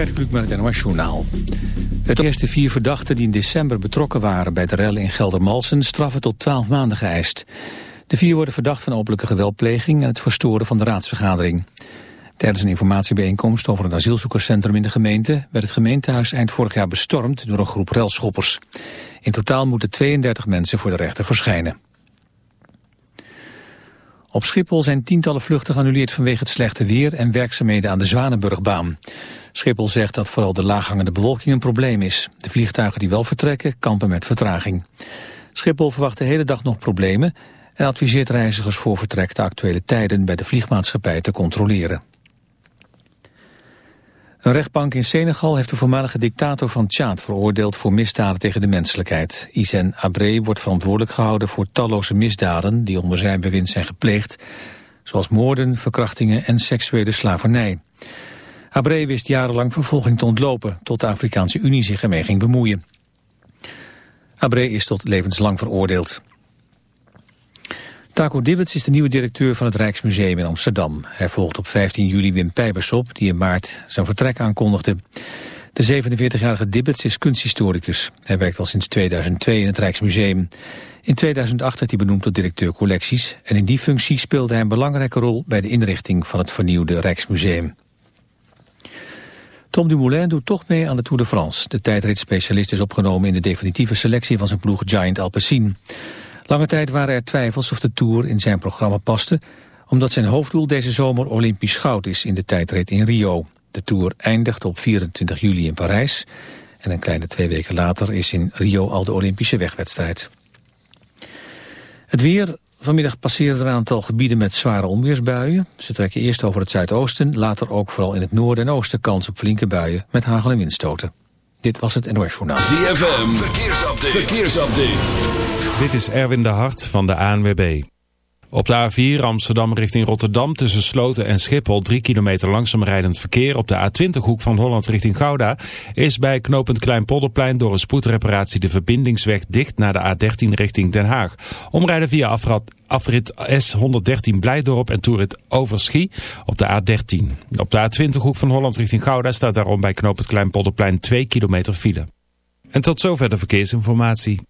Gert Kluk met het NOS Journaal. Het eerste vier verdachten die in december betrokken waren bij de rellen in Geldermalsen straffen tot 12 maanden geëist. De vier worden verdacht van openlijke geweldpleging en het verstoren van de raadsvergadering. Tijdens een informatiebijeenkomst over een asielzoekerscentrum in de gemeente werd het gemeentehuis eind vorig jaar bestormd door een groep relschoppers. In totaal moeten 32 mensen voor de rechter verschijnen. Op Schiphol zijn tientallen vluchten geannuleerd vanwege het slechte weer en werkzaamheden aan de Zwanenburgbaan. Schiphol zegt dat vooral de laaghangende bewolking een probleem is. De vliegtuigen die wel vertrekken kampen met vertraging. Schiphol verwacht de hele dag nog problemen en adviseert reizigers voor vertrek de actuele tijden bij de vliegmaatschappij te controleren. Een rechtbank in Senegal heeft de voormalige dictator van Tjaad veroordeeld voor misdaden tegen de menselijkheid. Isen Abré wordt verantwoordelijk gehouden voor talloze misdaden die onder zijn bewind zijn gepleegd, zoals moorden, verkrachtingen en seksuele slavernij. Abré wist jarenlang vervolging te ontlopen, tot de Afrikaanse Unie zich ermee ging bemoeien. Abré is tot levenslang veroordeeld. Taco Dibbets is de nieuwe directeur van het Rijksmuseum in Amsterdam. Hij volgt op 15 juli Wim Pijbers op, die in maart zijn vertrek aankondigde. De 47-jarige Dibbets is kunsthistoricus. Hij werkt al sinds 2002 in het Rijksmuseum. In 2008 werd hij benoemd tot directeur collecties... en in die functie speelde hij een belangrijke rol... bij de inrichting van het vernieuwde Rijksmuseum. Tom Dumoulin doet toch mee aan de Tour de France. De tijdritspecialist is opgenomen in de definitieve selectie van zijn ploeg Giant Alpecin. Lange tijd waren er twijfels of de Tour in zijn programma paste... omdat zijn hoofddoel deze zomer Olympisch goud is in de tijdrit in Rio. De Tour eindigt op 24 juli in Parijs... en een kleine twee weken later is in Rio al de Olympische wegwedstrijd. Het weer, Vanmiddag passeren er een aantal gebieden met zware onweersbuien. Ze trekken eerst over het zuidoosten, later ook vooral in het noorden en oosten kans op flinke buien met hagel en windstoten. Dit was het NOS Journaal. ZFM, verkeersupdate. verkeersupdate. Dit is Erwin de Hart van de ANWB. Op de A4 Amsterdam richting Rotterdam tussen Sloten en Schiphol 3 kilometer langzaam rijdend verkeer. Op de A20 hoek van Holland richting Gouda is bij knooppunt Kleinpolderplein door een spoedreparatie de verbindingsweg dicht naar de A13 richting Den Haag. Omrijden via afrit S113 Blijdorp en toerit Overschie op de A13. Op de A20 hoek van Holland richting Gouda staat daarom bij knooppunt Kleinpolderplein 2 kilometer file. En tot zover de verkeersinformatie.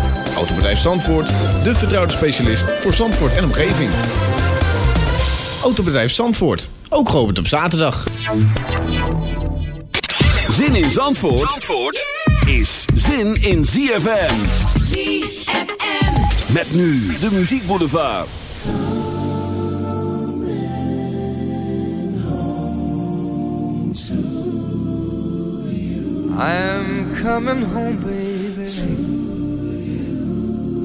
Autobedrijf Zandvoort, de vertrouwde specialist voor Zandvoort en omgeving. Autobedrijf Zandvoort, ook geopend op zaterdag. Zin in Zandvoort, Zandvoort is zin in ZFM. ZFM. Met nu de Muziek Boulevard. I'm coming home, baby.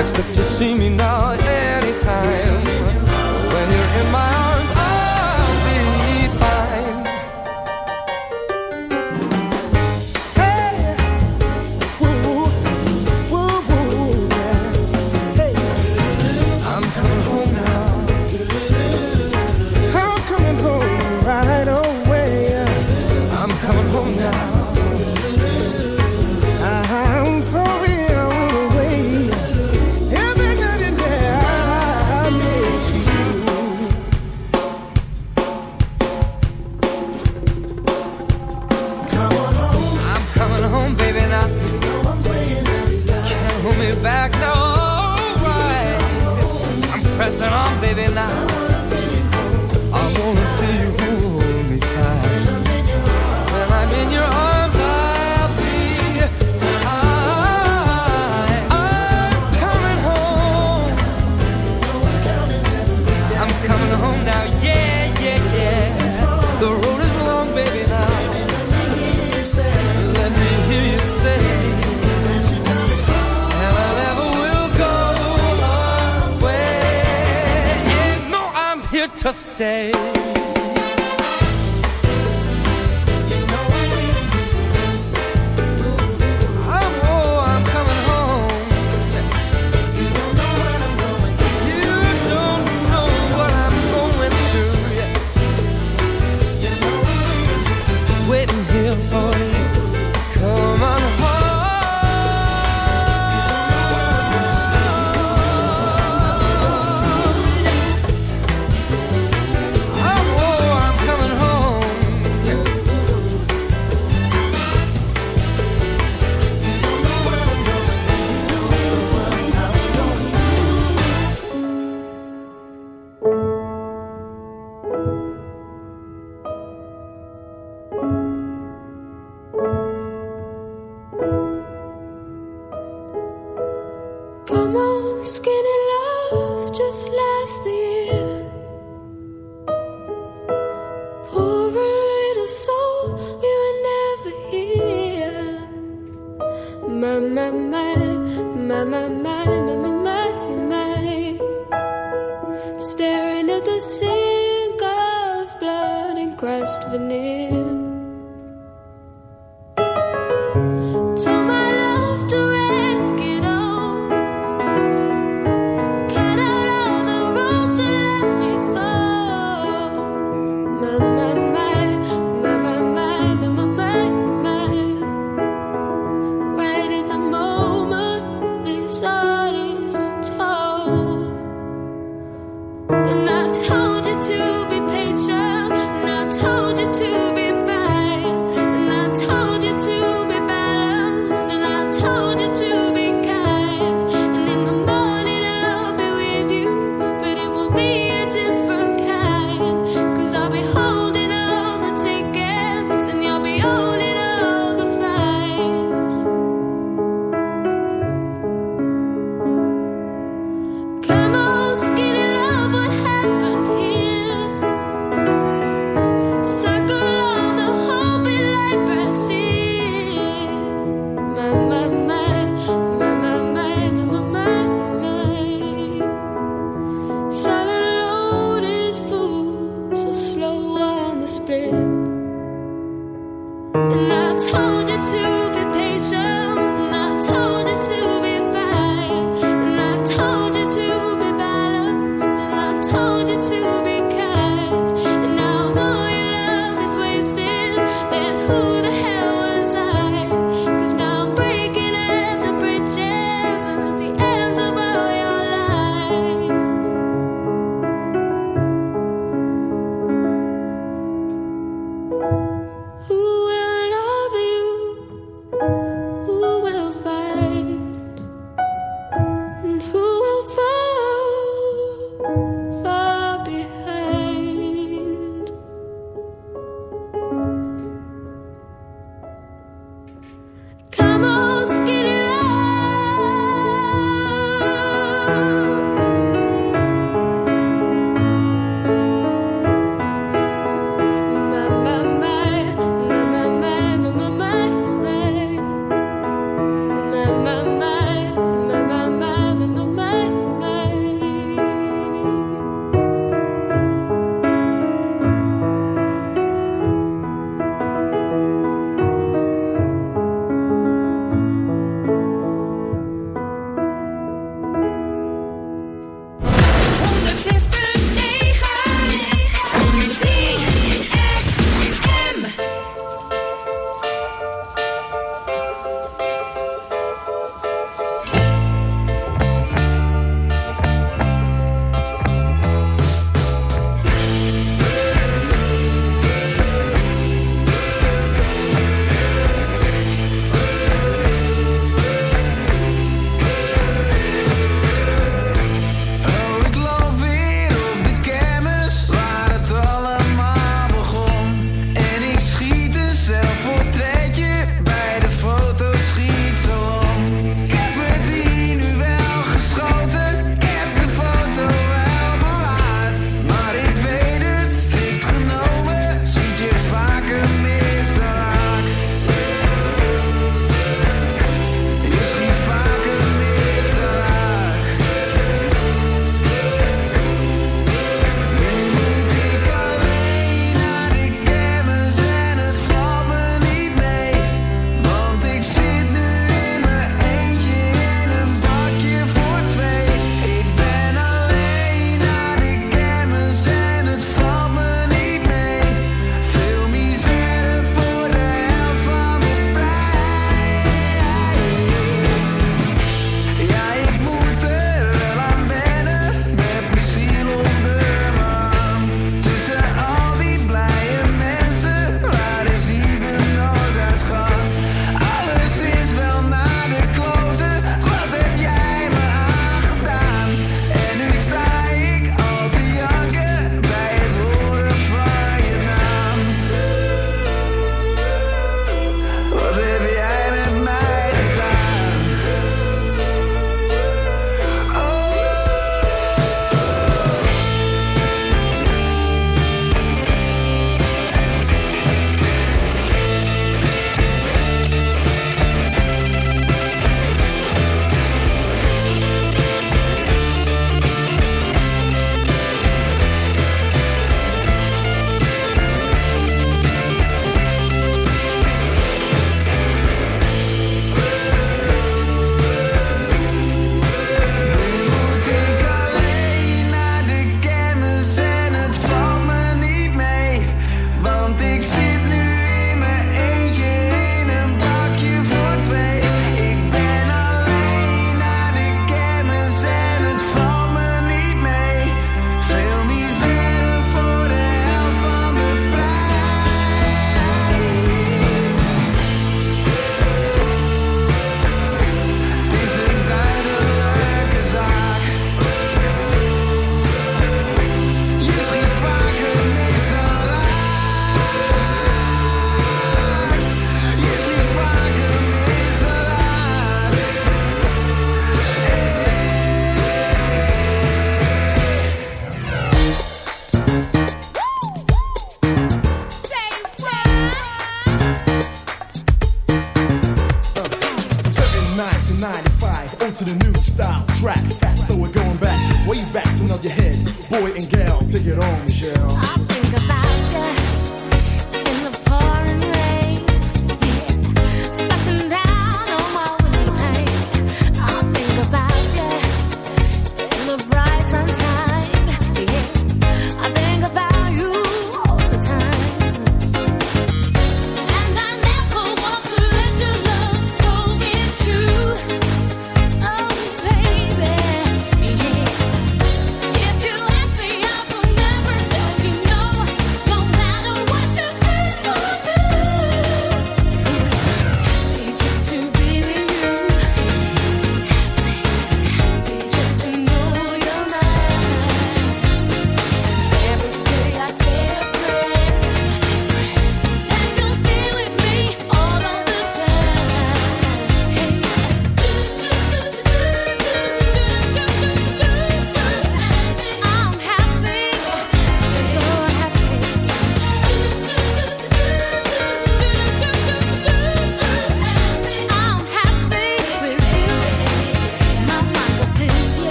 Expect to see me now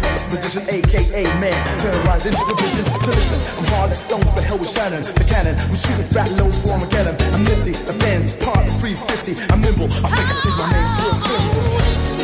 man, magician aka man, terrorizing the vision. So listen, I'm hard like stones, the hell with Shannon, the cannon. I'm shooting fat loads for Armageddon. I'm nifty, the fans part 350. I'm nimble, I think I take my name to a.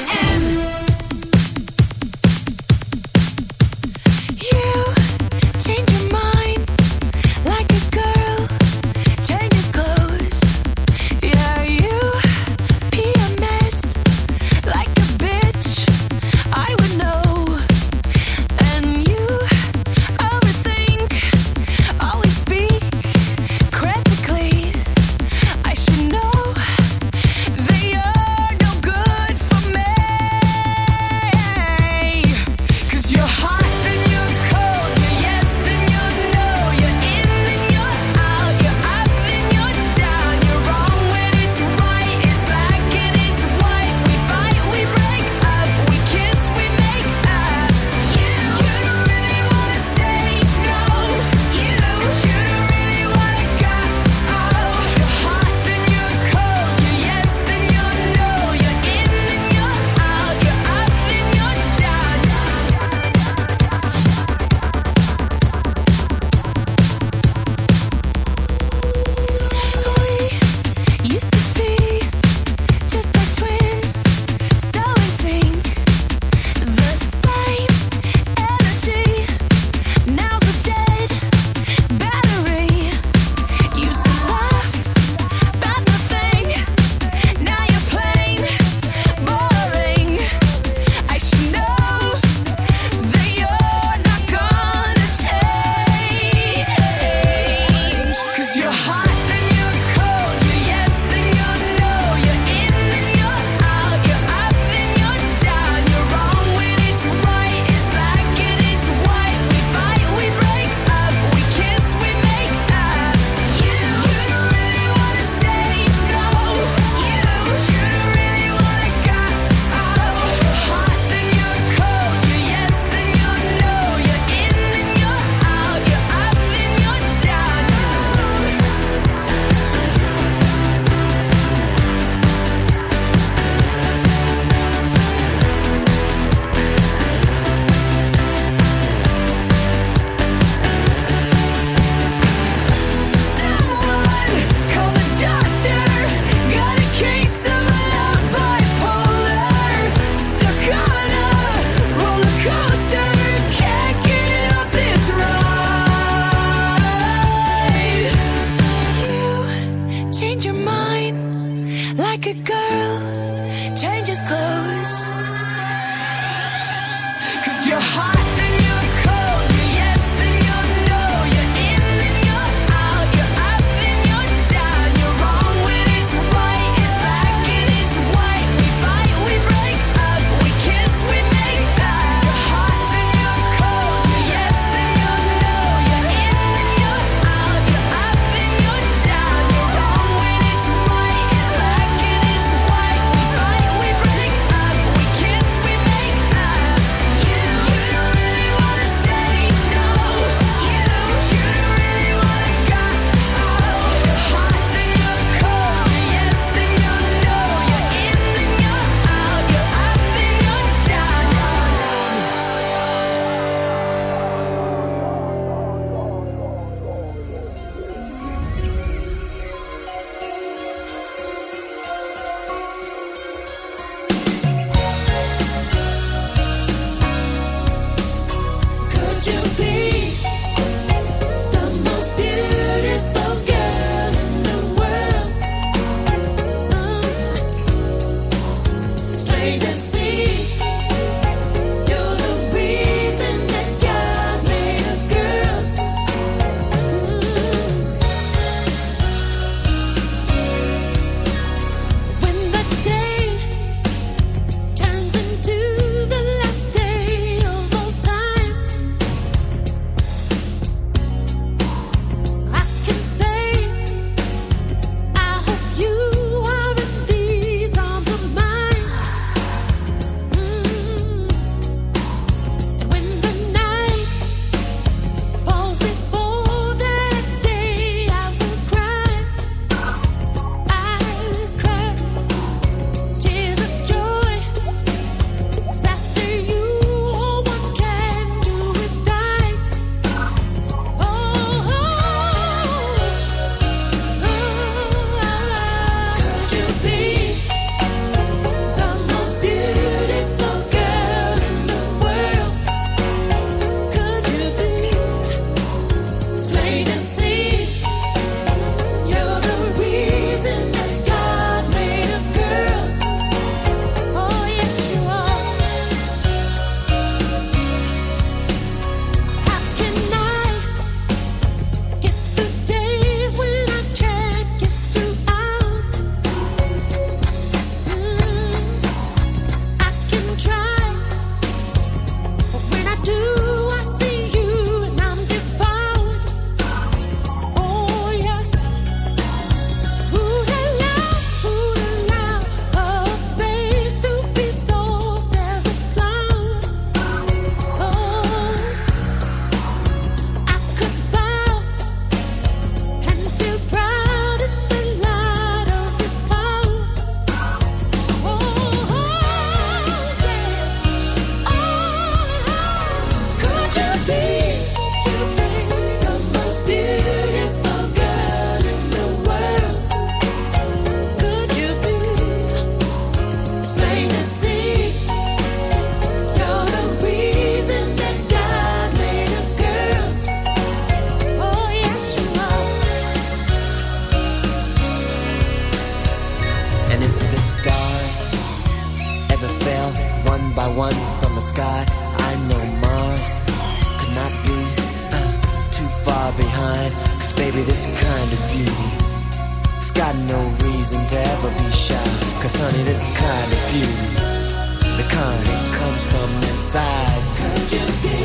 kind, it comes from inside. Could you be?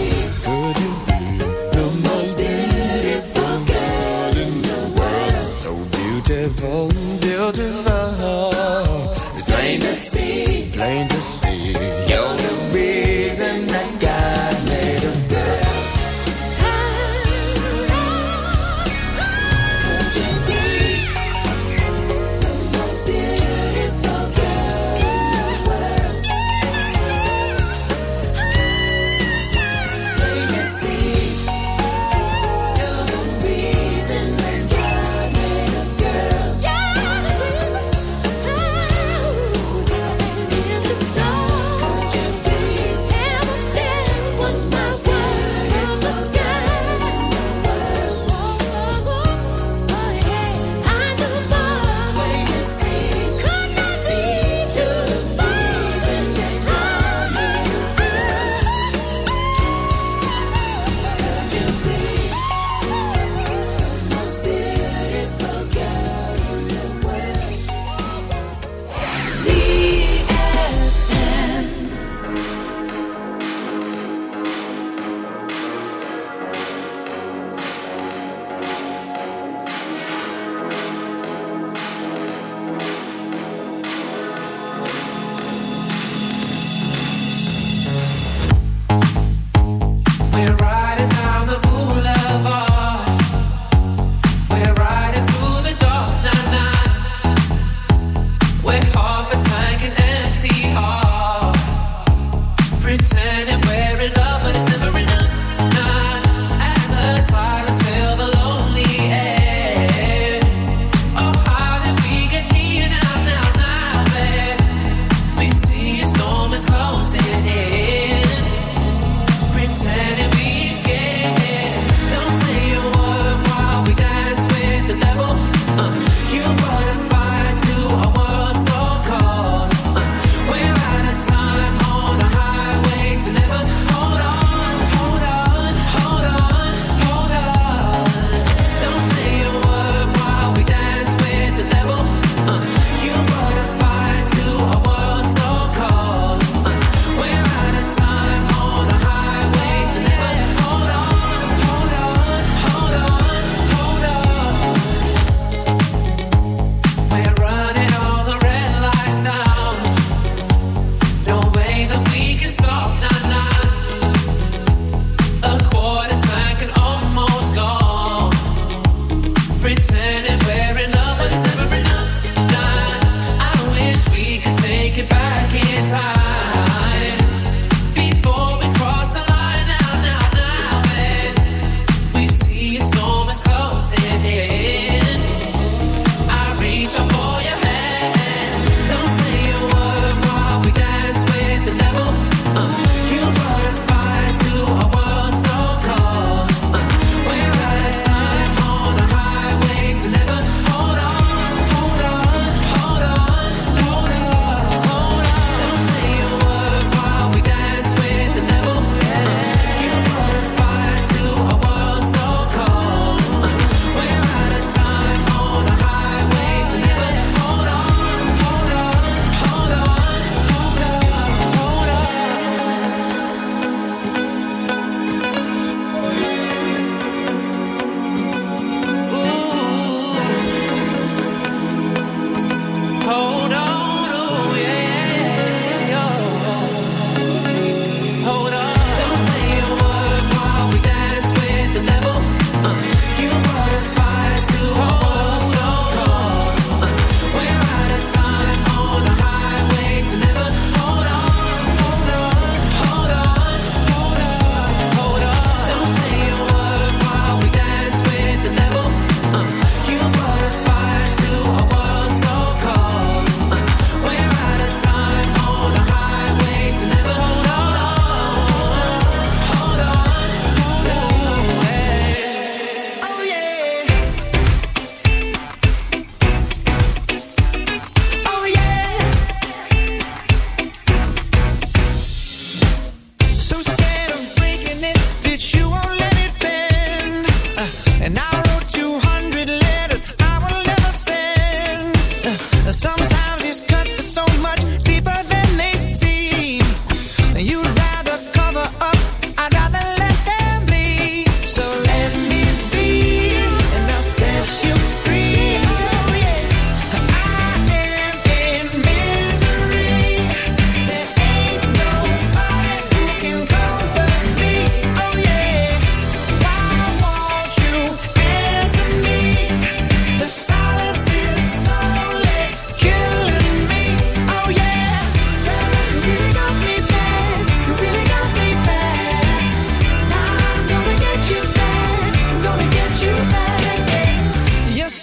Could you be the most beautiful girl in the world? So beautiful, beautiful.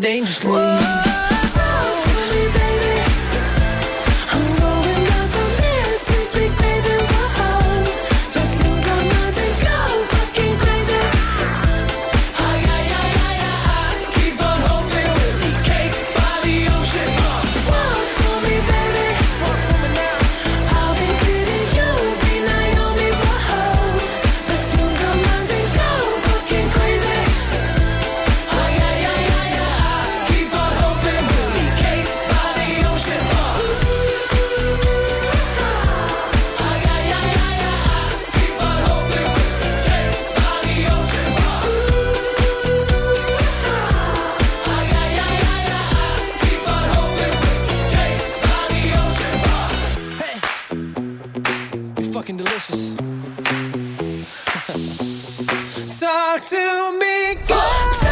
dangerously. Talk to me, God.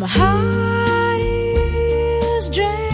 My heart is drained.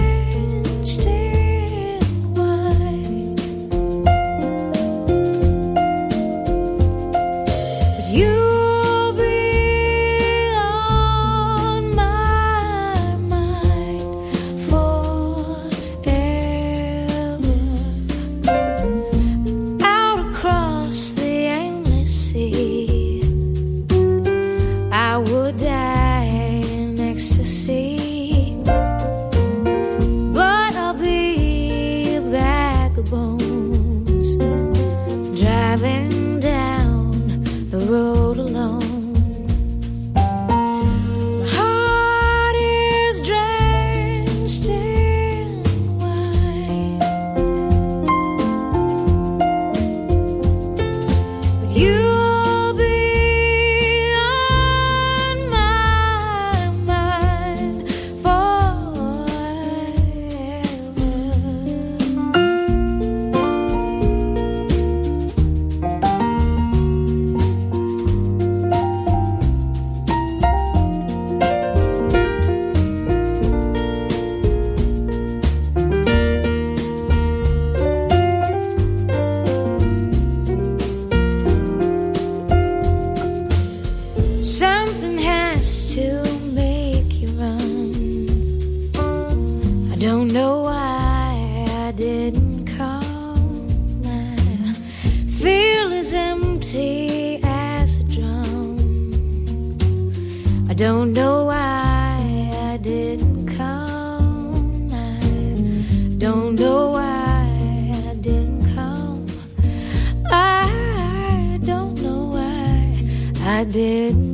I